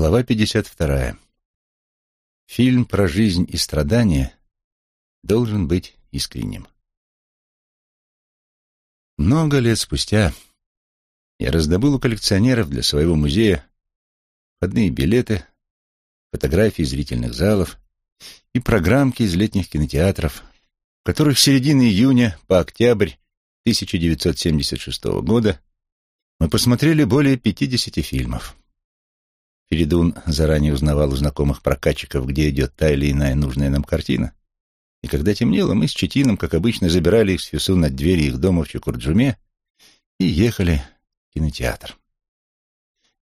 Глава 52. Фильм про жизнь и страдания должен быть искренним. Много лет спустя я раздобыл у коллекционеров для своего музея входные билеты, фотографии зрительных залов и программки из летних кинотеатров, в которых с середины июня по октябрь 1976 года мы посмотрели более 50 фильмов. Феридун заранее узнавал у знакомых прокатчиков, где идет та или иная нужная нам картина. И когда темнело, мы с Четином, как обычно, забирали их с Фюсу над двери их дома в Чукурджуме и ехали в кинотеатр.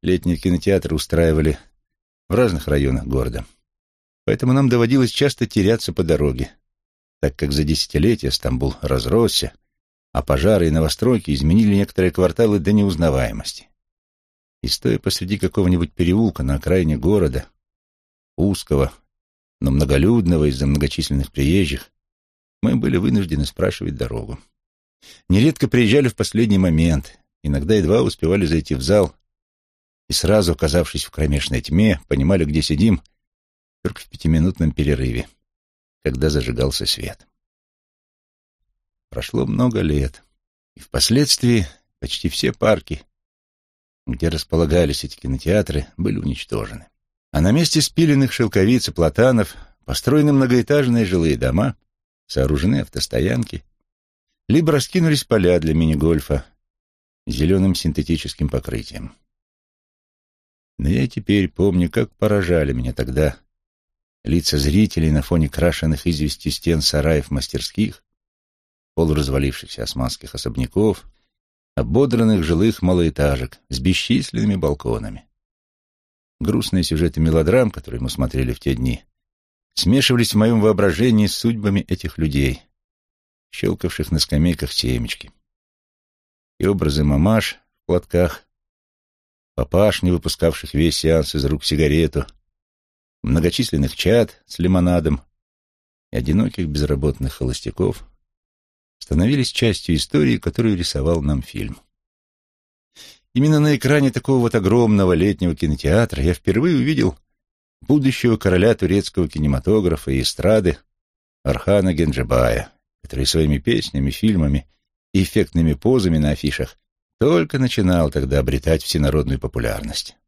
Летние кинотеатры устраивали в разных районах города. Поэтому нам доводилось часто теряться по дороге, так как за десятилетия Стамбул разросся, а пожары и новостройки изменили некоторые кварталы до неузнаваемости. И стоя посреди какого-нибудь переулка на окраине города, узкого, но многолюдного из-за многочисленных приезжих, мы были вынуждены спрашивать дорогу. Нередко приезжали в последний момент, иногда едва успевали зайти в зал и сразу, оказавшись в кромешной тьме, понимали, где сидим, только в пятиминутном перерыве, когда зажигался свет. Прошло много лет, и впоследствии почти все парки где располагались эти кинотеатры, были уничтожены. А на месте спиленных шелковиц и платанов построены многоэтажные жилые дома, сооружены автостоянки, либо раскинулись поля для мини-гольфа зеленым синтетическим покрытием. Но я теперь помню, как поражали меня тогда лица зрителей на фоне крашенных известью стен сараев мастерских, полуразвалившихся османских особняков — ободранных жилых малоэтажек с бесчисленными балконами. Грустные сюжеты мелодрам, которые мы смотрели в те дни, смешивались в моем воображении с судьбами этих людей, щелкавших на скамейках семечки. И образы мамаш в платках, папаш, не выпускавших весь сеанс из рук сигарету, многочисленных чад с лимонадом и одиноких безработных холостяков — становились частью истории, которую рисовал нам фильм. Именно на экране такого вот огромного летнего кинотеатра я впервые увидел будущего короля турецкого кинематографа и эстрады Архана Генджибая, который своими песнями, фильмами и эффектными позами на афишах только начинал тогда обретать всенародную популярность.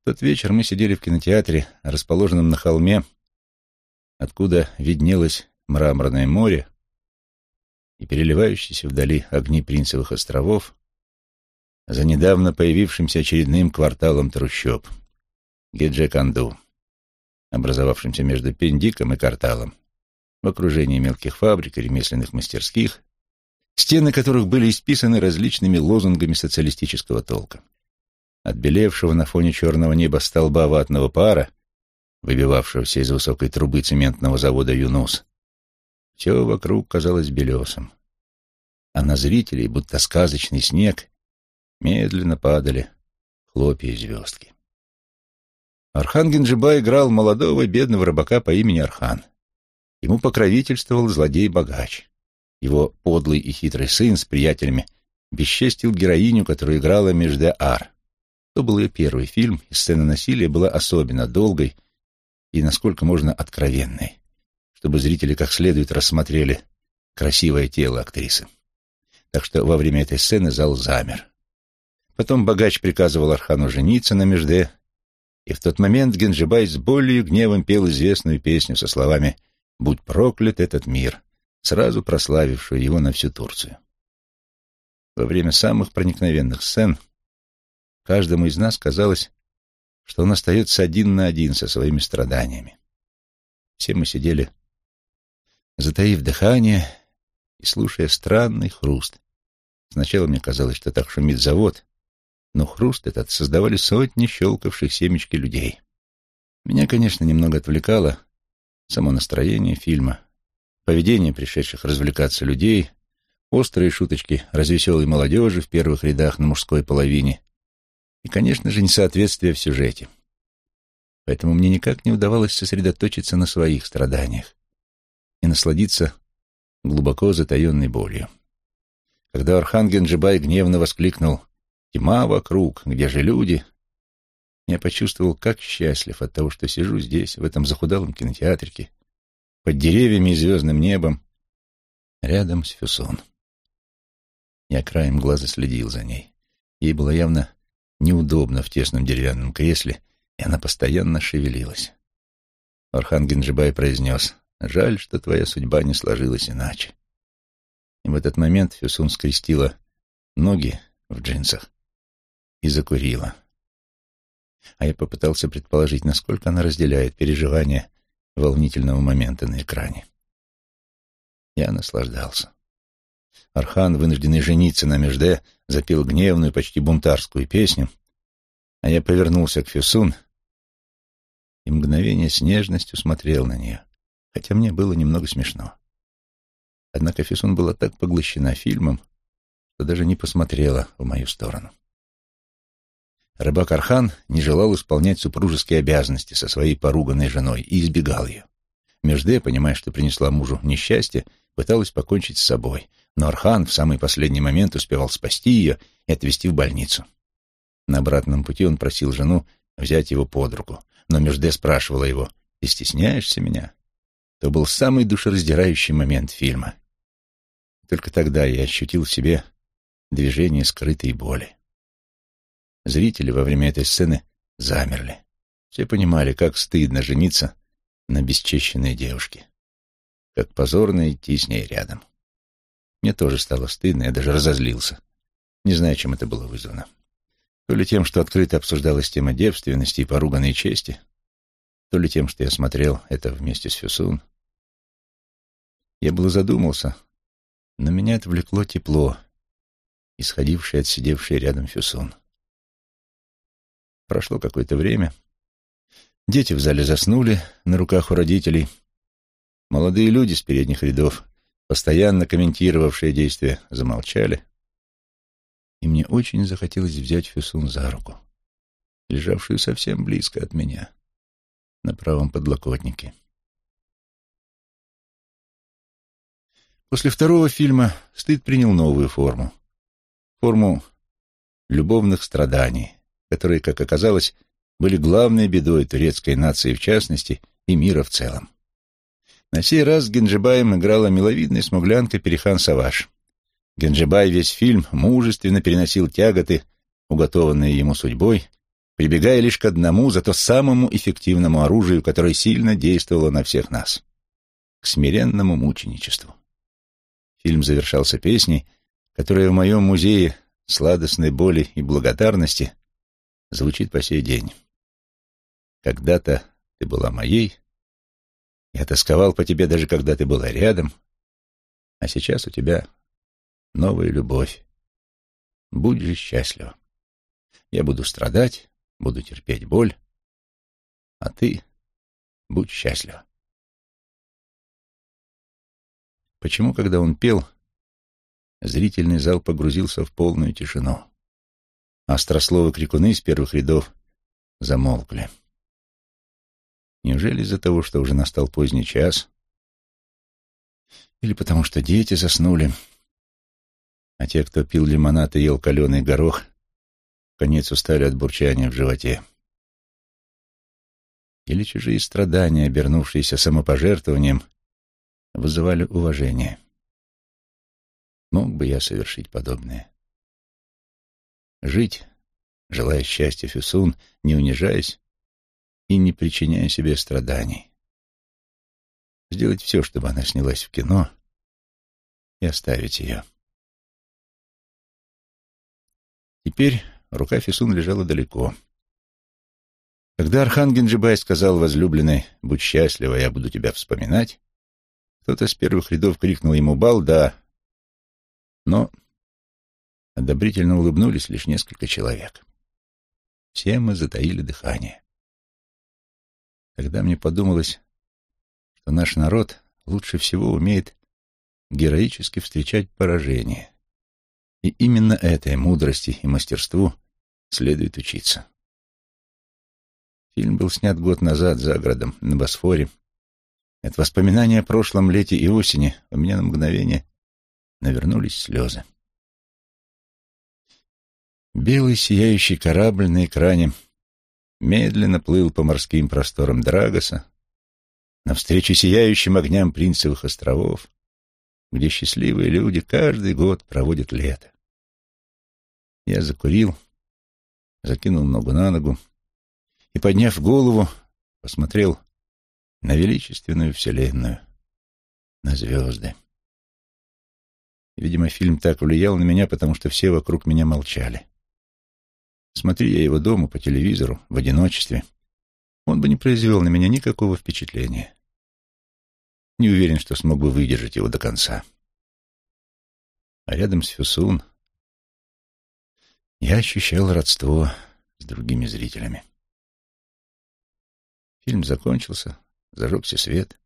В тот вечер мы сидели в кинотеатре, расположенном на холме, откуда виднелось мраморное море, и переливающиеся вдали огни Принцевых островов за недавно появившимся очередным кварталом трущоб Геджеканду, образовавшимся между Пендиком и Карталом, в окружении мелких фабрик и ремесленных мастерских, стены которых были исписаны различными лозунгами социалистического толка. Отбелевшего на фоне черного неба столба ватного пара, выбивавшегося из высокой трубы цементного завода «Юнус», все вокруг казалось белесым. А на зрителей, будто сказочный снег, медленно падали хлопья и звездки. Архан Генджиба играл молодого бедного рыбака по имени Архан. Ему покровительствовал злодей-богач. Его подлый и хитрый сын с приятелями бесчестил героиню, которую играла Межде Ар. То был ее первый фильм, и сцена насилия была особенно долгой и, насколько можно, откровенной чтобы зрители как следует рассмотрели красивое тело актрисы. Так что во время этой сцены зал замер. Потом богач приказывал Архану жениться на Межде, и в тот момент Генджибай с болью и гневом пел известную песню со словами «Будь проклят этот мир», сразу прославившую его на всю Турцию. Во время самых проникновенных сцен каждому из нас казалось, что он остается один на один со своими страданиями. Все мы сидели затаив дыхание и слушая странный хруст. Сначала мне казалось, что так шумит завод, но хруст этот создавали сотни щелкавших семечки людей. Меня, конечно, немного отвлекало само настроение фильма, поведение пришедших развлекаться людей, острые шуточки развеселой молодежи в первых рядах на мужской половине и, конечно же, несоответствие в сюжете. Поэтому мне никак не удавалось сосредоточиться на своих страданиях и насладиться глубоко затаенной болью. Когда Архан Генджибай гневно воскликнул «Тьма вокруг, где же люди?», я почувствовал, как счастлив от того, что сижу здесь, в этом захудалом кинотеатрике, под деревьями и звездным небом, рядом с Фюсон. Я краем глаза следил за ней. Ей было явно неудобно в тесном деревянном кресле, и она постоянно шевелилась. Орхан Генджибай произнес, «Жаль, что твоя судьба не сложилась иначе». И в этот момент Фюсун скрестила ноги в джинсах и закурила. А я попытался предположить, насколько она разделяет переживания волнительного момента на экране. Я наслаждался. Архан, вынужденный жениться на Межде, запел гневную, почти бунтарскую песню, а я повернулся к Фюсун и мгновение с нежностью смотрел на нее, хотя мне было немного смешно. Однако Фюсун была так поглощена фильмом, что даже не посмотрела в мою сторону. Рыбак Архан не желал исполнять супружеские обязанности со своей поруганной женой и избегал ее. Межде, понимая, что принесла мужу несчастье, пыталась покончить с собой, но Архан в самый последний момент успевал спасти ее и отвезти в больницу. На обратном пути он просил жену взять его под руку, но Межде спрашивала его, «Ты стесняешься меня?» То был самый душераздирающий момент фильма. Только тогда я ощутил в себе движение скрытой боли. Зрители во время этой сцены замерли. Все понимали, как стыдно жениться на бесчещенной девушке. Как позорно идти с ней рядом. Мне тоже стало стыдно, я даже разозлился. Не знаю, чем это было вызвано. То ли тем, что открыто обсуждалась тема девственности и поруганной чести, то ли тем, что я смотрел это вместе с Фюсун. Я было задумался, но меня отвлекло тепло, исходившее от сидевшей рядом Фюсун. Прошло какое-то время. Дети в зале заснули на руках у родителей. Молодые люди с передних рядов, постоянно комментировавшие действия, замолчали. И мне очень захотелось взять Фюсун за руку, лежавшую совсем близко от меня, на правом подлокотнике. После второго фильма стыд принял новую форму. Форму любовных страданий, которые, как оказалось, были главной бедой турецкой нации в частности и мира в целом. На сей раз Генджибаем играла миловидная смуглянка Перехан Саваш. Генджибай весь фильм мужественно переносил тяготы, уготованные ему судьбой, прибегая лишь к одному, зато самому эффективному оружию, которое сильно действовало на всех нас — к смиренному мученичеству. Фильм завершался песней, которая в моем музее сладостной боли и благодарности звучит по сей день. Когда-то ты была моей, я тосковал по тебе даже когда ты была рядом, а сейчас у тебя новая любовь. Будь же счастлива. Я буду страдать, буду терпеть боль, а ты будь счастлива. Почему, когда он пел, зрительный зал погрузился в полную тишину? Острословы крикуны из первых рядов замолкли. Неужели из-за того, что уже настал поздний час? Или потому что дети заснули, а те, кто пил лимонад и ел каленый горох, конец устали от бурчания в животе? Или чужие страдания, обернувшиеся самопожертвованием, вызывали уважение? Мог бы я совершить подобное? Жить, желая счастья Фюсун, не унижаясь и не причиняя себе страданий. Сделать все, чтобы она снялась в кино и оставить ее. Теперь рука Фисун лежала далеко. Когда Архан сказал возлюбленной «Будь счастлива, я буду тебя вспоминать», кто-то с первых рядов крикнул ему «Балда!», но Одобрительно улыбнулись лишь несколько человек. Все мы затаили дыхание. Тогда мне подумалось, что наш народ лучше всего умеет героически встречать поражение. И именно этой мудрости и мастерству следует учиться. Фильм был снят год назад за городом, на Босфоре. От воспоминания о прошлом лете и осени у меня на мгновение навернулись слезы. Белый сияющий корабль на экране медленно плыл по морским просторам Драгоса, навстречу сияющим огням Принцевых островов, где счастливые люди каждый год проводят лето. Я закурил, закинул ногу на ногу и, подняв голову, посмотрел на величественную вселенную, на звезды. Видимо, фильм так влиял на меня, потому что все вокруг меня молчали. Смотри я его дома по телевизору, в одиночестве, он бы не произвел на меня никакого впечатления. Не уверен, что смог бы выдержать его до конца. А рядом с Фюсун я ощущал родство с другими зрителями. Фильм закончился, зажегся свет,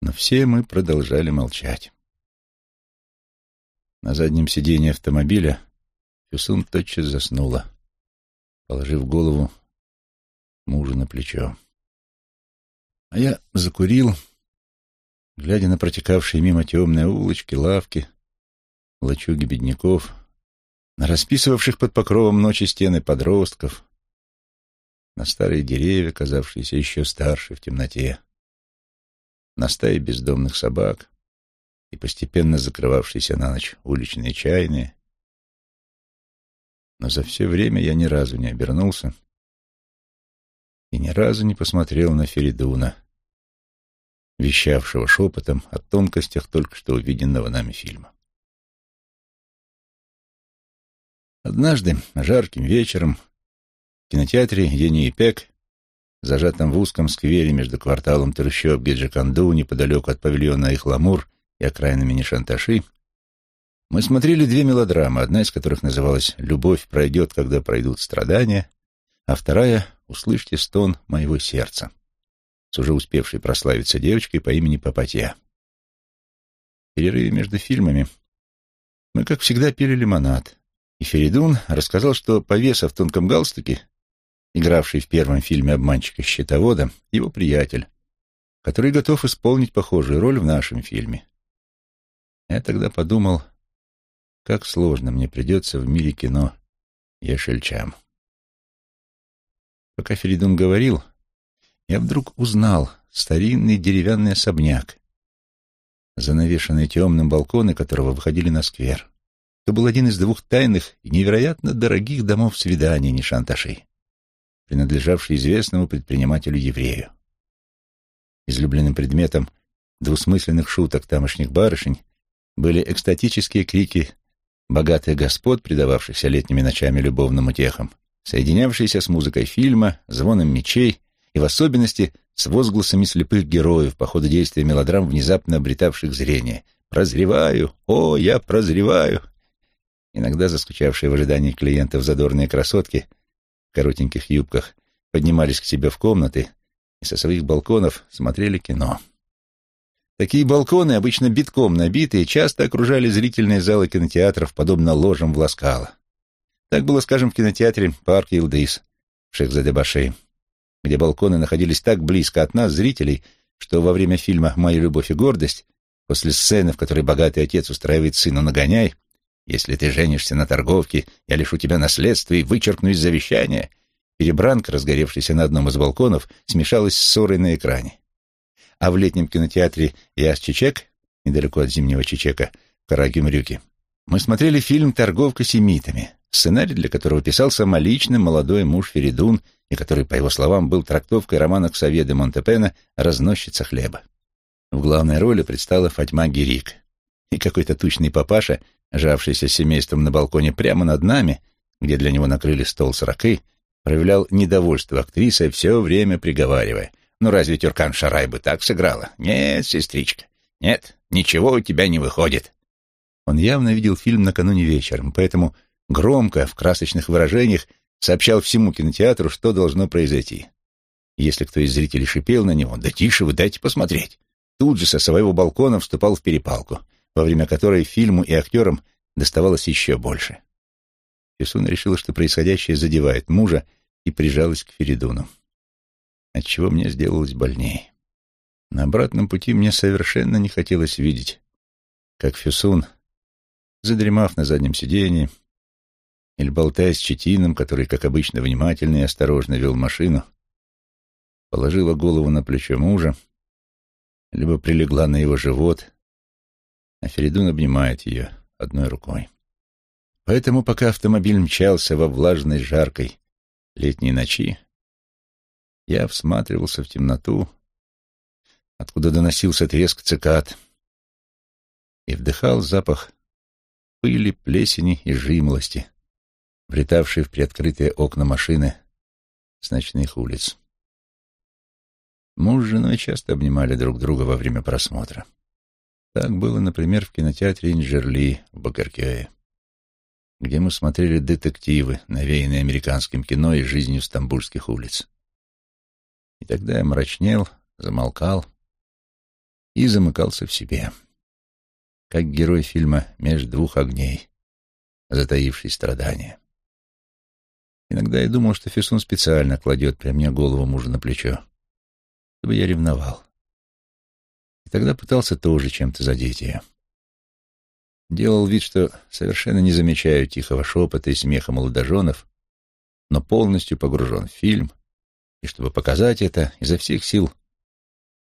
но все мы продолжали молчать. На заднем сиденье автомобиля Фюсун тотчас заснула, положив голову мужу на плечо. А я закурил, глядя на протекавшие мимо темные улочки, лавки, лачуги бедняков, на расписывавших под покровом ночи стены подростков, на старые деревья, казавшиеся еще старше в темноте, на стаи бездомных собак и постепенно закрывавшиеся на ночь уличные чайные. Но за все время я ни разу не обернулся и ни разу не посмотрел на Феридуна, вещавшего шепотом о тонкостях только что увиденного нами фильма. Однажды, жарким вечером, в кинотеатре Ени-Пек, зажатом в узком сквере между кварталом трущоб Гиджаканду, неподалеку от павильона Ихламур и окраинами Нишанташи, мы смотрели две мелодрамы, одна из которых называлась «Любовь пройдет, когда пройдут страдания», а вторая «Услышьте стон моего сердца» с уже успевшей прославиться девочкой по имени Папатья. В перерыве между фильмами мы, как всегда, пили лимонад, и Феридун рассказал, что повеса в тонком галстуке, игравший в первом фильме обманщика-счетовода, его приятель, который готов исполнить похожую роль в нашем фильме. Я тогда подумал, как сложно мне придется в мире кино Ешельчам. Пока Феридун говорил, я вдруг узнал старинный деревянный особняк, занавешенный темным балконы которого выходили на сквер. Это был один из двух тайных и невероятно дорогих домов свиданий Нишанташи, принадлежавший известному предпринимателю-еврею. Излюбленным предметом двусмысленных шуток тамошних барышень были экстатические крики богатых господ, предававшихся летними ночами любовным утехам, соединявшиеся с музыкой фильма, звоном мечей и в особенности с возгласами слепых героев по ходу действия мелодрам, внезапно обретавших зрение. «Прозреваю! О, я прозреваю!» Иногда заскучавшие в ожидании клиентов задорные красотки коротеньких юбках поднимались к себе в комнаты и со своих балконов смотрели кино. Такие балконы, обычно битком набитые, часто окружали зрительные залы кинотеатров, подобно ложам в Ласкало. Так было, скажем, в кинотеатре «Парк Илдейс» в Шехзадебаше, где балконы находились так близко от нас, зрителей, что во время фильма «Моя любовь и гордость», после сцены, в которой богатый отец устраивает сыну нагоняй, если ты женишься на торговке, я лишу тебя наследства и вычеркну из завещания. Перебранка, разгоревшаяся на одном из балконов, смешалась с ссорой на экране. А в летнем кинотеатре Яс Чечек, недалеко от зимнего Чечека, в Карагюмрюке, мы смотрели фильм «Торговка семитами», сценарий для которого писал самолично молодой муж Феридун и который, по его словам, был трактовкой романа Ксавье де Монтепена «Разносчица хлеба». В главной роли предстала Фатьма Гирик. И какой-то тучный папаша — жавшийся семейством на балконе прямо над нами, где для него накрыли стол с ракой, проявлял недовольство актрисой, все время приговаривая. «Ну разве Тюркан Шарай бы так сыграла? Нет, сестричка, нет, ничего у тебя не выходит». Он явно видел фильм накануне вечером, поэтому громко, в красочных выражениях, сообщал всему кинотеатру, что должно произойти. Если кто из зрителей шипел на него, «Да тише вы, дайте посмотреть!» Тут же со своего балкона вступал в перепалку во время которой фильму и актерам доставалось еще больше. Фисуна решила, что происходящее задевает мужа, и прижалась к Феридуну, отчего мне сделалось больнее. На обратном пути мне совершенно не хотелось видеть, как Фюсун, задремав на заднем сиденье, или болтая с Четином, который, как обычно, внимательно и осторожно вел машину, положила голову на плечо мужа, либо прилегла на его живот, а Феридун обнимает ее одной рукой. Поэтому, пока автомобиль мчался во влажной, жаркой летней ночи, я всматривался в темноту, откуда доносился треск цикад, и вдыхал запах пыли, плесени и жимлости, влетавшие в приоткрытые окна машины с ночных улиц. Муж с женой часто обнимали друг друга во время просмотра. Так было, например, в кинотеатре Инжерли в Бакаркее, где мы смотрели детективы, навеянные американским кино и жизнью стамбульских улиц. И тогда я мрачнел, замолкал и замыкался в себе, как герой фильма «Меж двух огней», затаивший страдания. Иногда я думал, что Фессон специально кладет при мне голову мужа на плечо, чтобы я ревновал. И тогда пытался тоже чем-то задеть ее. Делал вид, что совершенно не замечаю тихого шепота и смеха молодоженов, но полностью погружен в фильм, и чтобы показать это, изо всех сил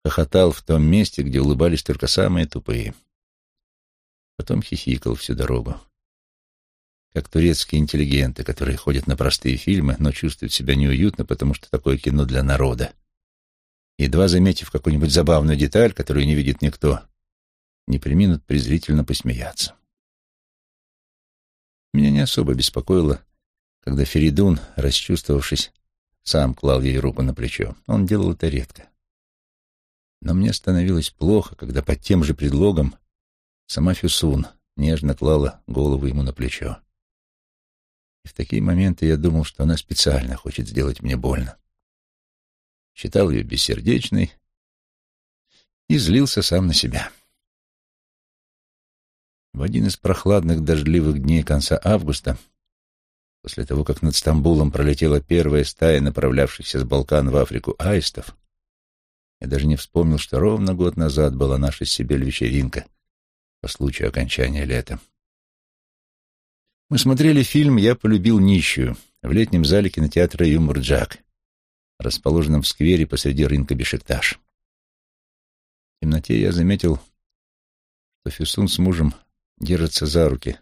хохотал в том месте, где улыбались только самые тупые. Потом хихикал всю дорогу как турецкие интеллигенты, которые ходят на простые фильмы, но чувствуют себя неуютно, потому что такое кино для народа. Едва заметив какую-нибудь забавную деталь, которую не видит никто, не приминут презрительно посмеяться. Меня не особо беспокоило, когда Феридун, расчувствовавшись, сам клал ей руку на плечо. Он делал это редко. Но мне становилось плохо, когда под тем же предлогом сама Фюсун нежно клала голову ему на плечо. И в такие моменты я думал, что она специально хочет сделать мне больно. Считал ее бессердечной и злился сам на себя. В один из прохладных дождливых дней конца августа, после того, как над Стамбулом пролетела первая стая направлявшихся с Балкан в Африку аистов, я даже не вспомнил, что ровно год назад была наша Сибель-вечеринка по случаю окончания лета. Мы смотрели фильм «Я полюбил нищую» в летнем зале кинотеатра «Юмор-Джак», расположенном в сквере посреди рынка Бешикташ. В темноте я заметил, что Фюсун с мужем держатся за руки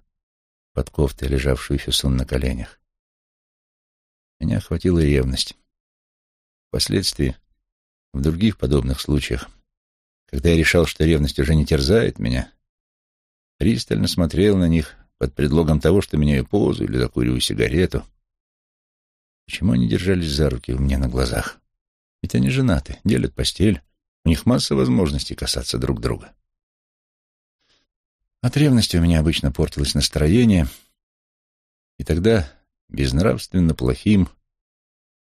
под кофтой, лежавшую Фюсун на коленях. Меня охватила ревность. Впоследствии, в других подобных случаях, когда я решал, что ревность уже не терзает меня, пристально смотрел на них под предлогом того, что меняю позу или закуриваю сигарету. Почему они держались за руки у меня на глазах? Ведь они женаты, делят постель, у них масса возможностей касаться друг друга. От ревности у меня обычно портилось настроение, и тогда безнравственно плохим,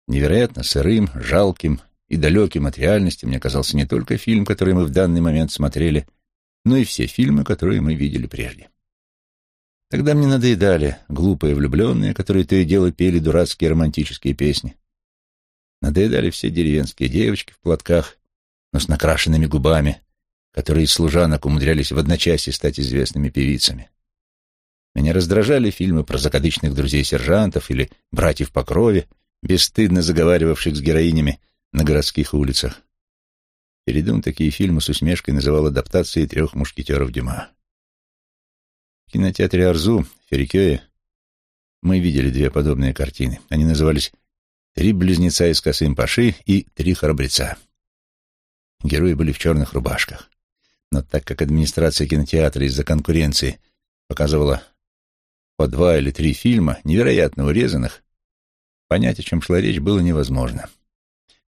невероятно сырым, жалким и далеким от реальности мне казался не только фильм, который мы в данный момент смотрели, но и все фильмы, которые мы видели прежде. Тогда мне надоедали глупые влюбленные, которые то и дело пели дурацкие романтические песни. Надоедали все деревенские девочки в платках, но с накрашенными губами, которые из служанок умудрялись в одночасье стать известными певицами. Меня раздражали фильмы про закадычных друзей-сержантов или братьев по крови, бесстыдно заговаривавших с героинями на городских улицах. Передум такие фильмы с усмешкой называл адаптацией трех мушкетеров Дюма. Кинотеатре Арзу, в Ферикёе, мы видели две подобные картины. Они назывались «Три близнеца из Касым Паши» и «Три храбреца». Герои были в черных рубашках. Но так как администрация кинотеатра из-за конкуренции показывала по два или три фильма, невероятно урезанных, понять, о чем шла речь, было невозможно.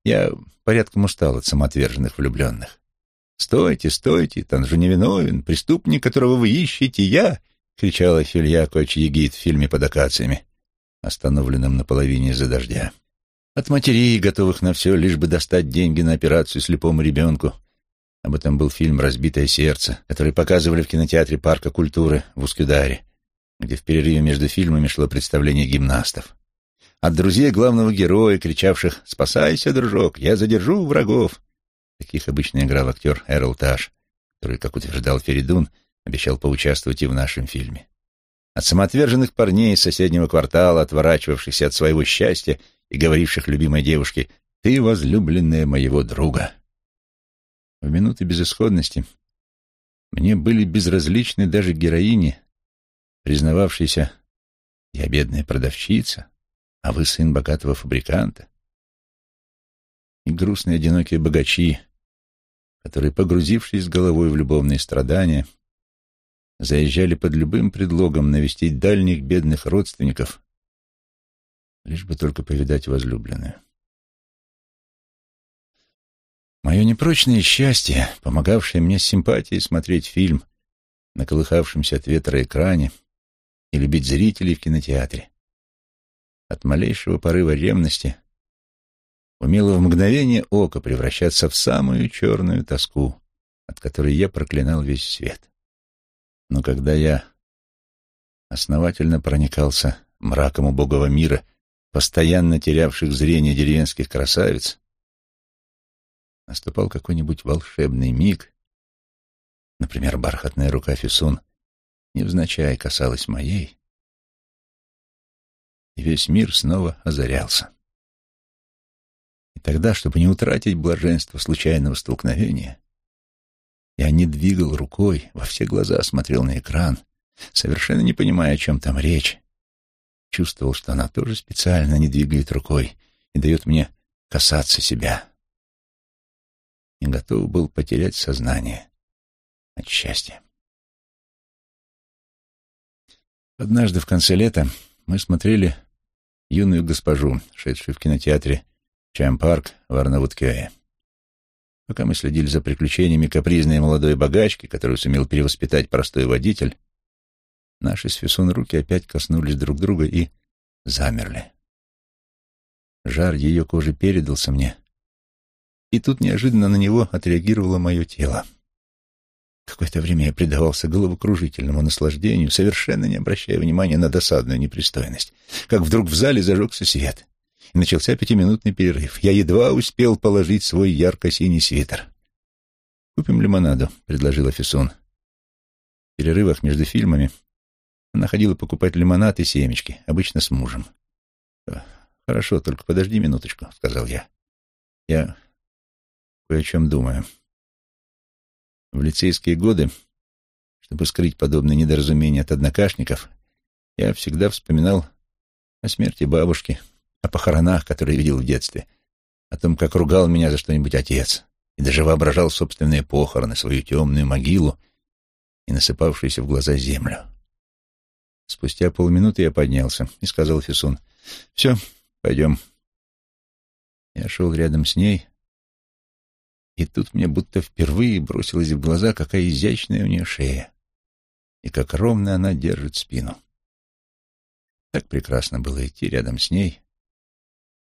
Я порядком устал от самоотверженных влюбленных. «Стойте, стойте, он же невиновен, преступник, которого вы ищете, я!» — кричала Фильяко Егид в фильме «Под акациями», остановленном на половине из-за дождя. От матерей, готовых на все, лишь бы достать деньги на операцию слепому ребенку. Об этом был фильм «Разбитое сердце», который показывали в кинотеатре Парка культуры в Ускюдаре, где в перерыве между фильмами шло представление гимнастов. От друзей главного героя, кричавших «Спасайся, дружок, я задержу врагов!» Таких обычно играл актер Эрл Таш, который, как утверждал Феридун, обещал поучаствовать и в нашем фильме. от самоотверженных парней из соседнего квартала, отворачивавшихся от своего счастья и говоривших любимой девушке «Ты возлюбленная моего друга». В минуты безысходности мне были безразличны даже героини, признававшиеся «Я бедная продавщица, а вы сын богатого фабриканта». И грустные одинокие богачи, которые, погрузившись головой в любовные страдания, заезжали под любым предлогом навестить дальних бедных родственников, лишь бы только повидать возлюбленную. Мое непрочное счастье, помогавшее мне с симпатией смотреть фильм на колыхавшемся от ветра экране и любить зрителей в кинотеатре, от малейшего порыва ревности умело в мгновение ока превращаться в самую черную тоску, от которой я проклинал весь свет. Но когда я основательно проникался мраком убогого мира, постоянно терявших зрение деревенских красавиц, наступал какой-нибудь волшебный миг, например, бархатная рука Фисун невзначай касалась моей, и весь мир снова озарялся. И тогда, чтобы не утратить блаженство случайного столкновения, я не двигал рукой, во все глаза смотрел на экран, совершенно не понимая, о чем там речь. Чувствовал, что она тоже специально не двигает рукой и дает мне касаться себя. И готов был потерять сознание от счастья. Однажды в конце лета мы смотрели юную госпожу, шедшую в кинотеатре Чайм-парк в Арнавуткёе. Пока мы следили за приключениями капризной молодой богачки, которую сумел перевоспитать простой водитель, наши с Фисун руки опять коснулись друг друга и замерли. Жар ее кожи передался мне, и тут неожиданно на него отреагировало мое тело. Какое-то время я предавался головокружительному наслаждению, совершенно не обращая внимания на досадную непристойность, как вдруг в зале зажегся свет и начался пятиминутный перерыв. Я едва успел положить свой ярко-синий свитер. «Купим лимонаду», — предложила Фисун. В перерывах между фильмами она ходила покупать лимонад и семечки, обычно с мужем. «Хорошо, только подожди минуточку», — сказал я. «Я кое о чем думаю». В лицейские годы, чтобы скрыть подобные недоразумения от однокашников, я всегда вспоминал о смерти бабушки, о похоронах, которые видел в детстве, о том, как ругал меня за что-нибудь отец, и даже воображал собственные похороны, свою темную могилу и насыпавшуюся в глаза землю. Спустя полминуты я поднялся и сказал Фисун, «Все, пойдем». Я шел рядом с ней, и тут мне будто впервые бросилась в глаза, какая изящная у нее шея и как ровно она держит спину. Так прекрасно было идти рядом с ней,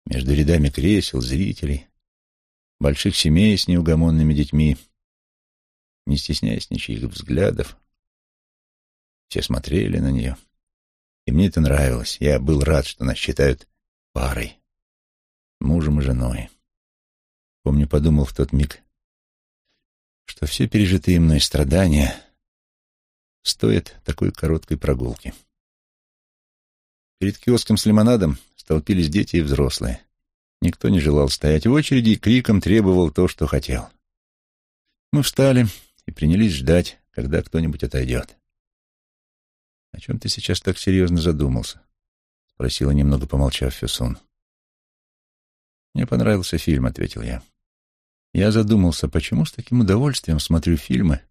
между рядами кресел, зрителей, больших семей с неугомонными детьми, не стесняясь ничьих взглядов. Все смотрели на нее, и мне это нравилось. Я был рад, что нас считают парой, мужем и женой. Помню, подумал в тот миг, что все пережитые мной страдания стоят такой короткой прогулки. Перед киоском с лимонадом столпились дети и взрослые. Никто не желал стоять в очереди и криком требовал то, что хотел. Мы встали и принялись ждать, когда кто-нибудь отойдет. «О чем ты сейчас так серьезно задумался?» — спросила, немного помолчав Фюсун. «Мне понравился фильм», — ответил я. Я задумался, почему с таким удовольствием смотрю фильмы,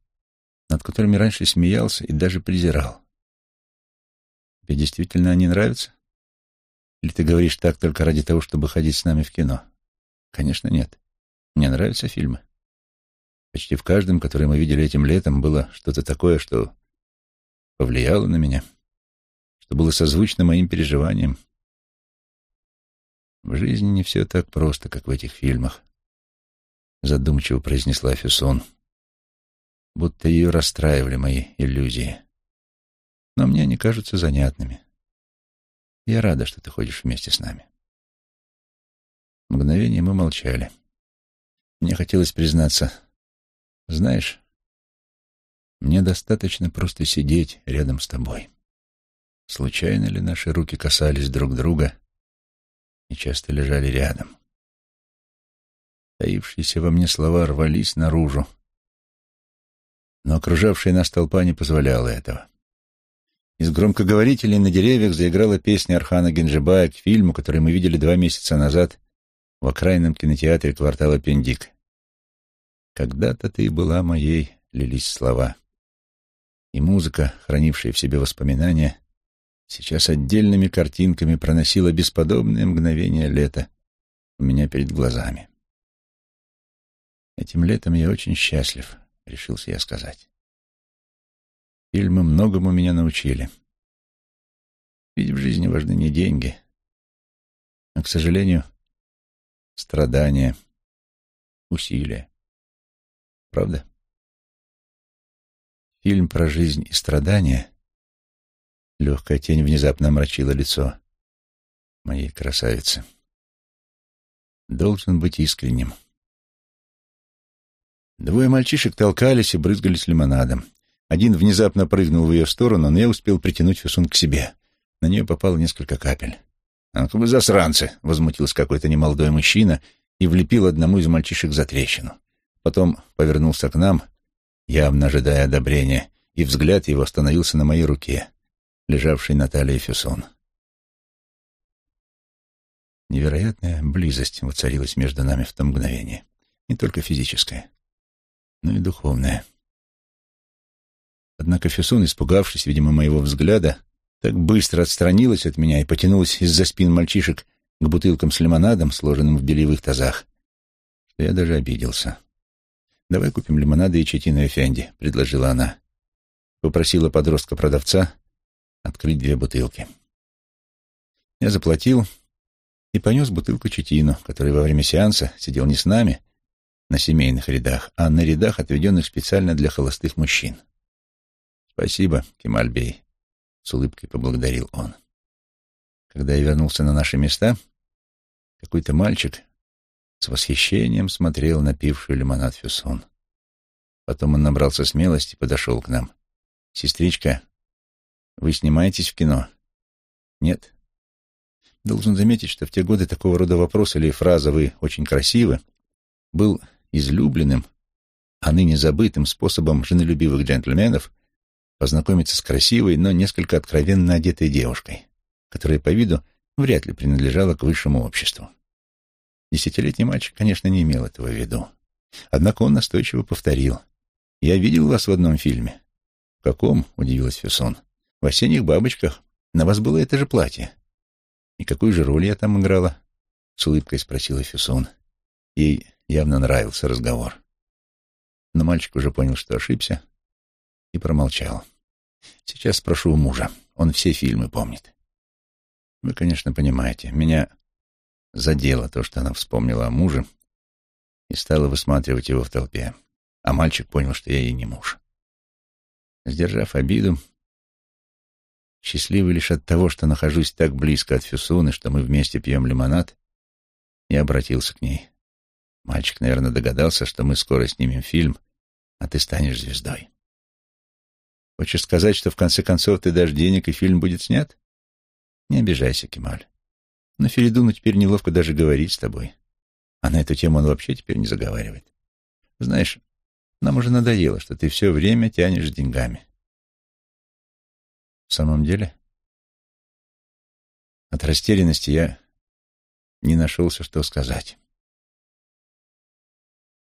над которыми раньше смеялся и даже презирал. Тебе действительно они нравятся? Или ты говоришь так только ради того, чтобы ходить с нами в кино? Конечно, нет. Мне нравятся фильмы. Почти в каждом, который мы видели этим летом, было что-то такое, что повлияло на меня, что было созвучно моим переживаниям. В жизни не все так просто, как в этих фильмах, задумчиво произнесла Фюсон, будто ее расстраивали мои иллюзии. Но мне они кажутся занятными. Я рада, что ты ходишь вместе с нами. Мгновение мы молчали. Мне хотелось признаться, знаешь, мне достаточно просто сидеть рядом с тобой. Случайно ли наши руки касались друг друга и часто лежали рядом? Таившиеся во мне слова рвались наружу, но окружавшая нас толпа не позволяла этого. Из громкоговорителей на деревьях заиграла песня Архана Генджибая к фильму, который мы видели два месяца назад в окраинном кинотеатре квартала Пендик. «Когда-то ты была моей», — лились слова. И музыка, хранившая в себе воспоминания, сейчас отдельными картинками проносила бесподобные мгновения лета у меня перед глазами. Этим летом я очень счастлив, — решился я сказать. Фильмы многому меня научили. Ведь в жизни важны не деньги, а, к сожалению, страдания, усилия. Правда? Фильм про жизнь и страдания. Легкая тень внезапно омрачила лицо моей красавицы. Должен быть искренним. Двое мальчишек толкались и брызгались лимонадом. Один внезапно прыгнул в ее сторону, но я успел притянуть Фюсун к себе. На нее попало несколько капель. «Ах вы засранцы!» — возмутился какой-то немолодой мужчина и влепил одному из мальчишек за трещину. Потом повернулся к нам, явно ожидая одобрения, и взгляд его остановился на моей руке, лежавшей на талии Фюсон. Невероятная близость воцарилась между нами в то мгновение. Не только физическая, но и духовная. Однако Фессон, испугавшись, видимо, моего взгляда, так быстро отстранилась от меня и потянулась из-за спин мальчишек к бутылкам с лимонадом, сложенным в белевых тазах, что я даже обиделся. «Давай купим лимонады и четину Эфенди», — предложила она. Попросила подростка-продавца открыть две бутылки. Я заплатил и понес бутылку четину, который во время сеанса сидел не с нами, на семейных рядах, а на рядах, отведенных специально для холостых мужчин. «Спасибо, Кемальбей», — с улыбкой поблагодарил он. Когда я вернулся на наши места, какой-то мальчик с восхищением смотрел на пившую лимонад Фюсон. Потом он набрался смелости и подошел к нам. «Сестричка, вы снимаетесь в кино?» «Нет». Должен заметить, что в те годы такого рода вопрос или фраза «вы очень красивы» был излюбленным, а ныне забытым способом женолюбивых джентльменов познакомиться с красивой, но несколько откровенно одетой девушкой, которая по виду вряд ли принадлежала к высшему обществу. Десятилетний мальчик, конечно, не имел этого в виду. Однако он настойчиво повторил. «Я видел вас в одном фильме». «В каком?» — удивилась Фюсон. «В осенних бабочках. На вас было это же платье». «И какую же роль я там играла?» — с улыбкой спросила Фюсон. Ей явно нравился разговор. Но мальчик уже понял, что ошибся, и промолчал. Сейчас спрошу у мужа. Он все фильмы помнит. Вы, конечно, понимаете, меня задело то, что она вспомнила о муже и стала высматривать его в толпе. А мальчик понял, что я ей не муж. Сдержав обиду, счастливый лишь от того, что нахожусь так близко от Фюсуны, что мы вместе пьем лимонад, я обратился к ней. Мальчик, наверное, догадался, что мы скоро снимем фильм, а ты станешь звездой. Хочешь сказать, что в конце концов ты дашь денег, и фильм будет снят? Не обижайся, Кемаль. Но Феридуну теперь неловко даже говорить с тобой. А на эту тему он вообще теперь не заговаривает. Знаешь, нам уже надоело, что ты все время тянешь деньгами. В самом деле? От растерянности я не нашелся, что сказать.